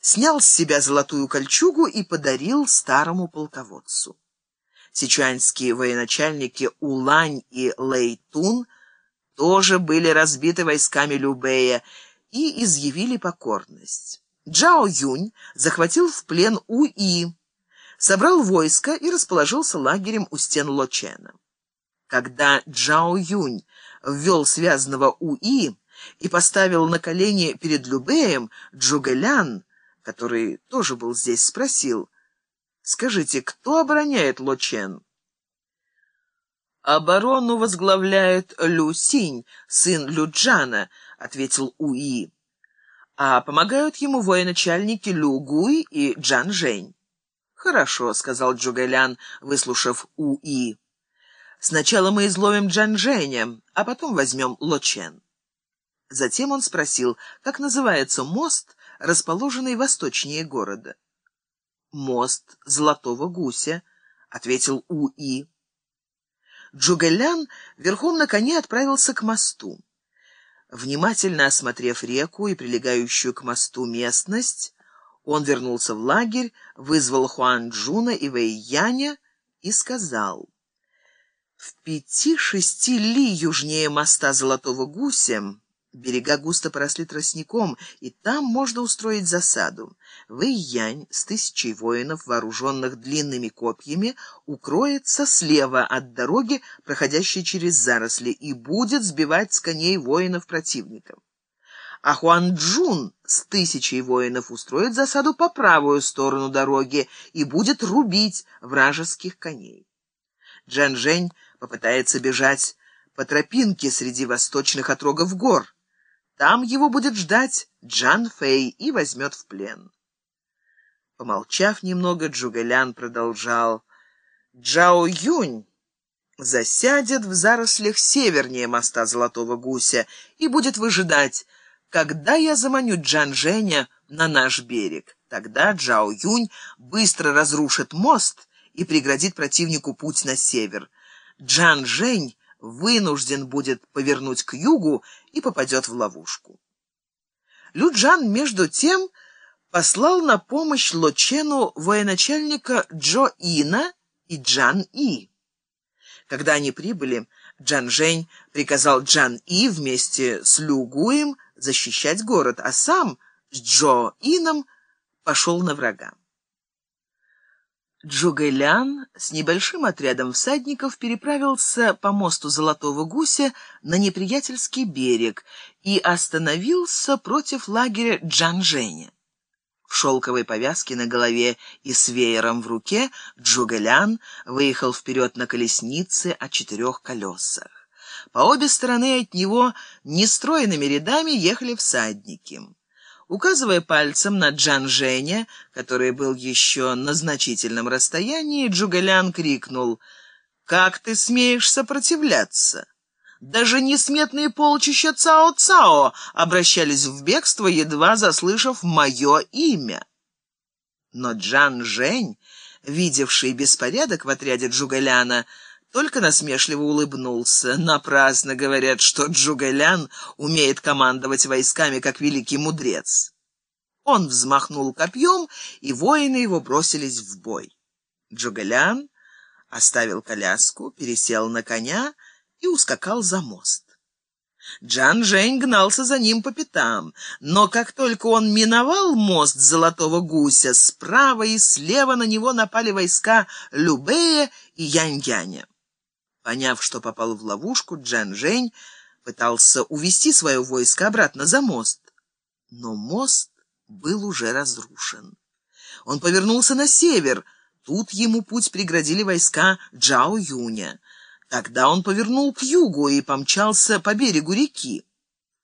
снял с себя золотую кольчугу и подарил старому полководцу. Сичуанские военачальники Улань и Лейтун тоже были разбиты войсками Любея и изъявили покорность. Джао Юнь захватил в плен Уи, собрал войско и расположился лагерем у стен Лочена. Когда Джао Юнь ввел связанного Уи и поставил на колени перед Любеем, Джугэлян, который тоже был здесь, спросил, «Скажите, кто обороняет Лочен?» «Оборону возглавляет Лю Синь, сын Люджана», — ответил Уи. «А помогают ему военачальники Лю Гуй и Джан Жень». «Хорошо», — сказал Джугэлян, выслушав Уи. «Сначала мы изловим Чжан Жэня, а потом возьмем Лочэн». Затем он спросил, как называется мост, расположенный восточнее города. «Мост Золотого Гуся», — ответил У И. Чжугэ Лян верхом на коне отправился к мосту. Внимательно осмотрев реку и прилегающую к мосту местность, он вернулся в лагерь, вызвал Хуан Чжуна и Вэй Яня и сказал... В пяти-шести ли южнее моста Золотого Гуся Берега густо поросли тростником, и там можно устроить засаду. Вэйянь с тысячей воинов, вооруженных длинными копьями, укроется слева от дороги, проходящей через заросли, и будет сбивать с коней воинов противников. А Хуан Джун с тысячей воинов устроит засаду по правую сторону дороги и будет рубить вражеских коней. Джан Жень попытается бежать по тропинке среди восточных отрогов гор. Там его будет ждать Джан Фэй и возьмет в плен. Помолчав немного, Джугэлян продолжал. Джао Юнь засядет в зарослях севернее моста Золотого Гуся и будет выжидать, когда я заманю Джан Женя на наш берег. Тогда Джао Юнь быстро разрушит мост и преградит противнику путь на север. Джан Жень вынужден будет повернуть к югу и попадет в ловушку. Люджан, между тем, послал на помощь Лочену военачальника Джо Ина и Джан И. Когда они прибыли, Джан Жень приказал Джан И вместе с Лю Гуем защищать город, а сам с Джо Ином пошел на врага. Джугэлян с небольшим отрядом всадников переправился по мосту Золотого Гуся на неприятельский берег и остановился против лагеря Джанжэня. В шелковой повязке на голове и с веером в руке Джугэлян выехал вперед на колеснице о четырех колесах. По обе стороны от него нестроенными рядами ехали всадники. Указывая пальцем на Джан Женя, который был еще на значительном расстоянии, Джугалян крикнул «Как ты смеешь сопротивляться?» Даже несметные полчища Цао-Цао обращались в бегство, едва заслышав мое имя. Но Джан Жень, видевший беспорядок в отряде Джугаляна, только насмешливо улыбнулся. Напрасно говорят, что Джугэлян умеет командовать войсками, как великий мудрец. Он взмахнул копьем, и воины его бросились в бой. Джугэлян оставил коляску, пересел на коня и ускакал за мост. Джан Жень гнался за ним по пятам, но как только он миновал мост Золотого Гуся, справа и слева на него напали войска Любея и Янь-Яня. Поняв, что попал в ловушку, Джан Жень пытался увести свое войско обратно за мост. Но мост был уже разрушен. Он повернулся на север. Тут ему путь преградили войска Джао Юня. Тогда он повернул к югу и помчался по берегу реки.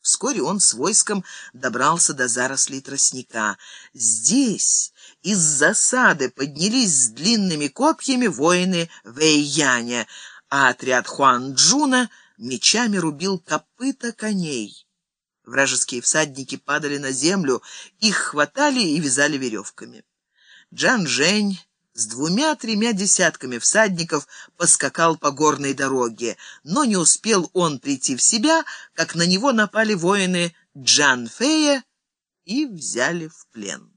Вскоре он с войском добрался до зарослей тростника. Здесь из засады поднялись с длинными копьями воины Вэйяня — а отряд Хуан Чжуна мечами рубил копыта коней. Вражеские всадники падали на землю, их хватали и вязали веревками. Чжан Жэнь с двумя-тремя десятками всадников поскакал по горной дороге, но не успел он прийти в себя, как на него напали воины Чжан Фэя и взяли в плен.